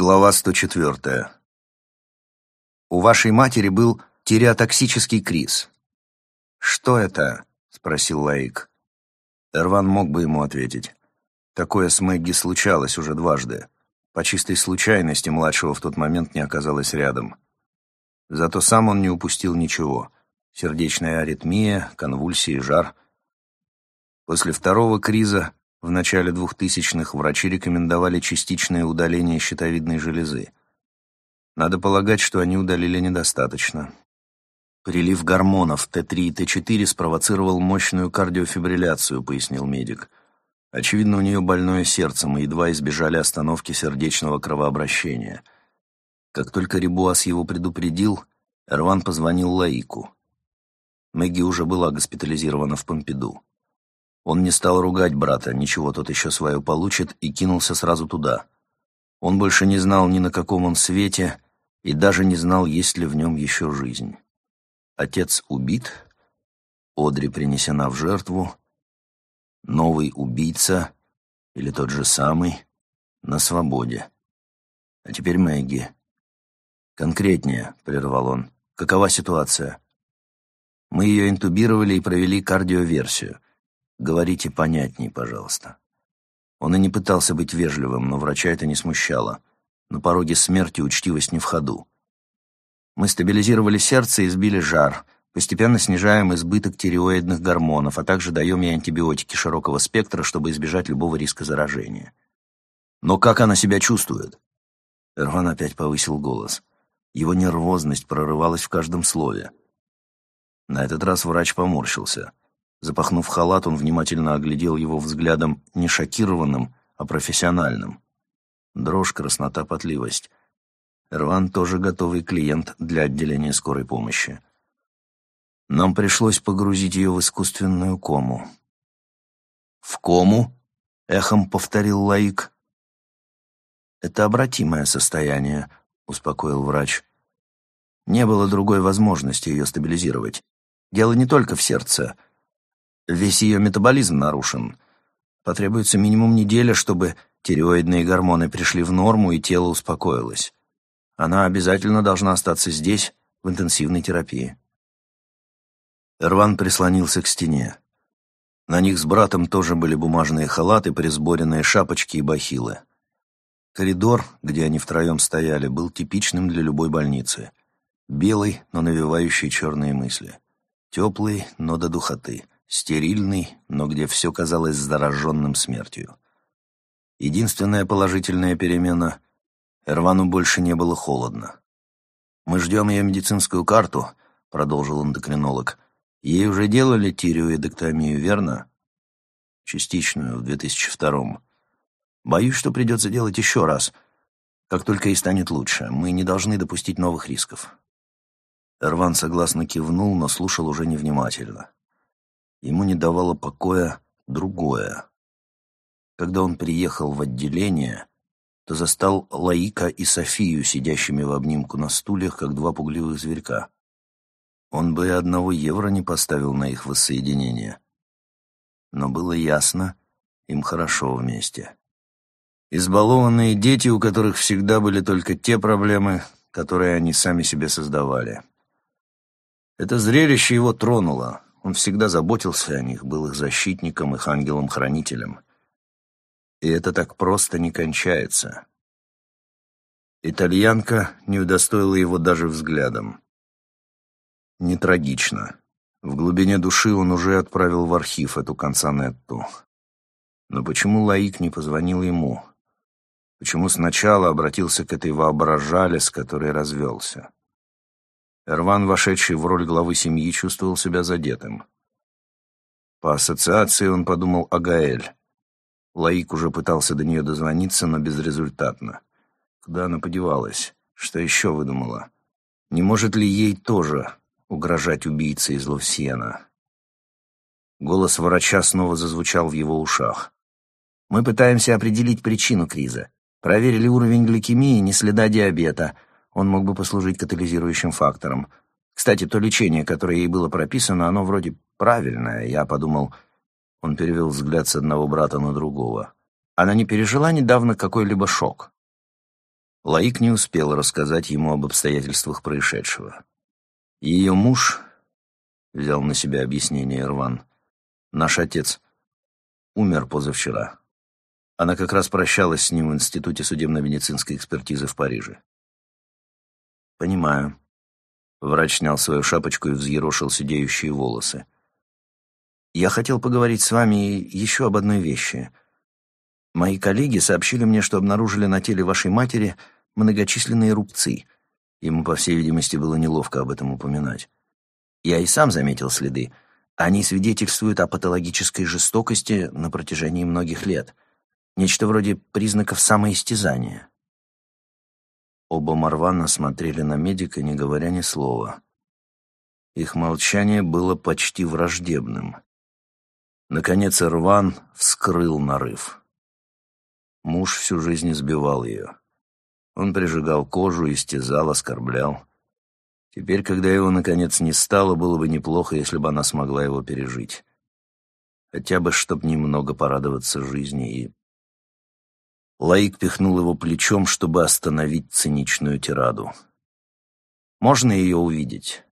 Глава 104. У вашей матери был тиреотоксический криз. «Что это?» — спросил Лаик. Эрван мог бы ему ответить. Такое с Мэгги случалось уже дважды. По чистой случайности младшего в тот момент не оказалось рядом. Зато сам он не упустил ничего. Сердечная аритмия, конвульсии, жар. После второго криза в начале двухтысячных врачи рекомендовали частичное удаление щитовидной железы. Надо полагать, что они удалили недостаточно. Прилив гормонов Т3 и Т4 спровоцировал мощную кардиофибрилляцию, пояснил медик. Очевидно, у нее больное сердце, мы едва избежали остановки сердечного кровообращения. Как только Рибуас его предупредил, Эрван позвонил Лаику. Мэгги уже была госпитализирована в Помпиду. Он не стал ругать брата, ничего тот еще свое получит, и кинулся сразу туда. Он больше не знал ни на каком он свете, и даже не знал, есть ли в нем еще жизнь. Отец убит, Одри принесена в жертву, новый убийца, или тот же самый, на свободе. А теперь Мэгги. «Конкретнее», — прервал он, — «какова ситуация?» Мы ее интубировали и провели кардиоверсию. Говорите понятней, пожалуйста. Он и не пытался быть вежливым, но врача это не смущало. На пороге смерти учтивость не в ходу. Мы стабилизировали сердце и сбили жар, постепенно снижаем избыток тиреоидных гормонов, а также даем ей антибиотики широкого спектра, чтобы избежать любого риска заражения. Но как она себя чувствует? Эрван опять повысил голос. Его нервозность прорывалась в каждом слове. На этот раз врач поморщился — Запахнув халат, он внимательно оглядел его взглядом не шокированным, а профессиональным. Дрожь, краснота, потливость. Эрван тоже готовый клиент для отделения скорой помощи. Нам пришлось погрузить ее в искусственную кому. «В кому?» — эхом повторил Лаик. «Это обратимое состояние», — успокоил врач. «Не было другой возможности ее стабилизировать. Дело не только в сердце — Весь ее метаболизм нарушен. Потребуется минимум неделя, чтобы тиреоидные гормоны пришли в норму и тело успокоилось. Она обязательно должна остаться здесь, в интенсивной терапии. Эрван прислонился к стене. На них с братом тоже были бумажные халаты, присборенные шапочки и бахилы. Коридор, где они втроем стояли, был типичным для любой больницы. Белый, но навевающий черные мысли. Теплый, но до духоты стерильный, но где все казалось зараженным смертью. Единственная положительная перемена — Эрвану больше не было холодно. «Мы ждем ее медицинскую карту», — продолжил эндокринолог. «Ей уже делали тиреоэдоктомию, верно?» «Частичную, в 2002-м. Боюсь, что придется делать еще раз, как только ей станет лучше. Мы не должны допустить новых рисков». Эрван согласно кивнул, но слушал уже невнимательно. Ему не давало покоя другое. Когда он приехал в отделение, то застал Лаика и Софию, сидящими в обнимку на стульях, как два пугливых зверька. Он бы и одного евро не поставил на их воссоединение. Но было ясно, им хорошо вместе. Избалованные дети, у которых всегда были только те проблемы, которые они сами себе создавали. Это зрелище его тронуло, он всегда заботился о них, был их защитником, их ангелом-хранителем. И это так просто не кончается. Итальянка не удостоила его даже взглядом. Не трагично. В глубине души он уже отправил в архив эту консонетту. Но почему Лаик не позвонил ему? Почему сначала обратился к этой воображале, с которой развелся? Эрван, вошедший в роль главы семьи, чувствовал себя задетым. По ассоциации он подумал о Гаэль. Лаик уже пытался до нее дозвониться, но безрезультатно. Куда она подевалась? Что еще выдумала? Не может ли ей тоже угрожать убийце из Ловсиена? Голос врача снова зазвучал в его ушах. «Мы пытаемся определить причину криза. Проверили уровень гликемии, не следа диабета — он мог бы послужить катализирующим фактором. Кстати, то лечение, которое ей было прописано, оно вроде правильное. Я подумал... Он перевел взгляд с одного брата на другого. Она не пережила недавно какой-либо шок. Лаик не успел рассказать ему об обстоятельствах происшедшего. Ее муж, взял на себя объяснение Ирван, наш отец, умер позавчера. Она как раз прощалась с ним в Институте судебно-медицинской экспертизы в Париже. «Понимаю». Врач снял свою шапочку и взъерошил сидеющие волосы. «Я хотел поговорить с вами еще об одной вещи. Мои коллеги сообщили мне, что обнаружили на теле вашей матери многочисленные рубцы. Ему, по всей видимости, было неловко об этом упоминать. Я и сам заметил следы. Они свидетельствуют о патологической жестокости на протяжении многих лет. Нечто вроде признаков самоистязания. Оба Марвана смотрели на медика, не говоря ни слова. Их молчание было почти враждебным. Наконец Ирван вскрыл нарыв. Муж всю жизнь избивал ее. Он прижигал кожу, истязал, оскорблял. Теперь, когда его, наконец, не стало, было бы неплохо, если бы она смогла его пережить. Хотя бы, чтоб немного порадоваться жизни и... Лаик пихнул его плечом, чтобы остановить циничную тираду. «Можно ее увидеть?»